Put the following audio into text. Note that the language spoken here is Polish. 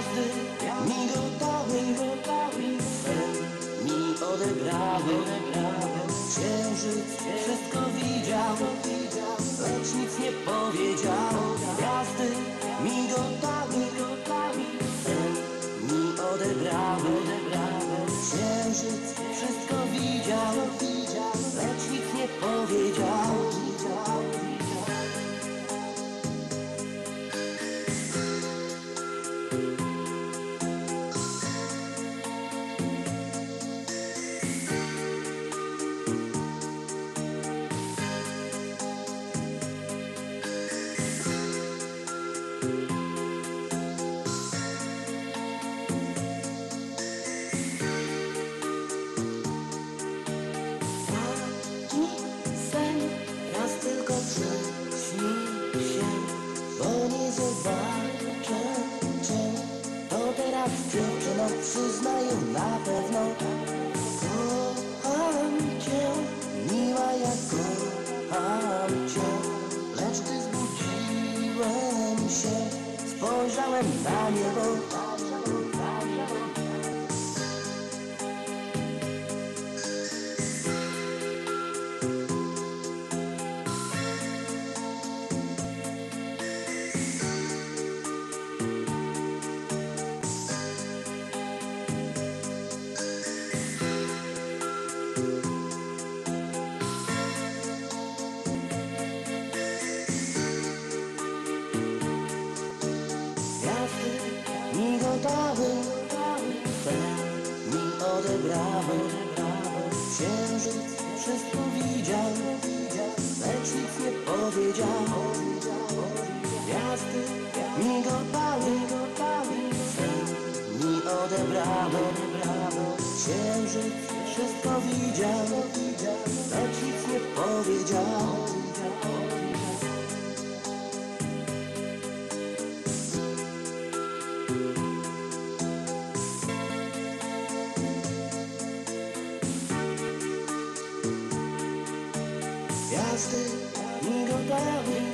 Gwiazdy. Migotały, sen mi odebrały. Księżyc wszystko widział, lecz nic nie powiedział. Gwiazdy przyznaję na pewno. Kocham Cię Miła jak kocham Cię. Lecz gdy zbudziłem się Spojrzałem na niebo odebrały Księżyc wszystko widział, lecz nic nie powiedział. Gwiazdy migotały, mi odebrały Księżyc wszystko widział, Gwiazdy migotały, dziewczę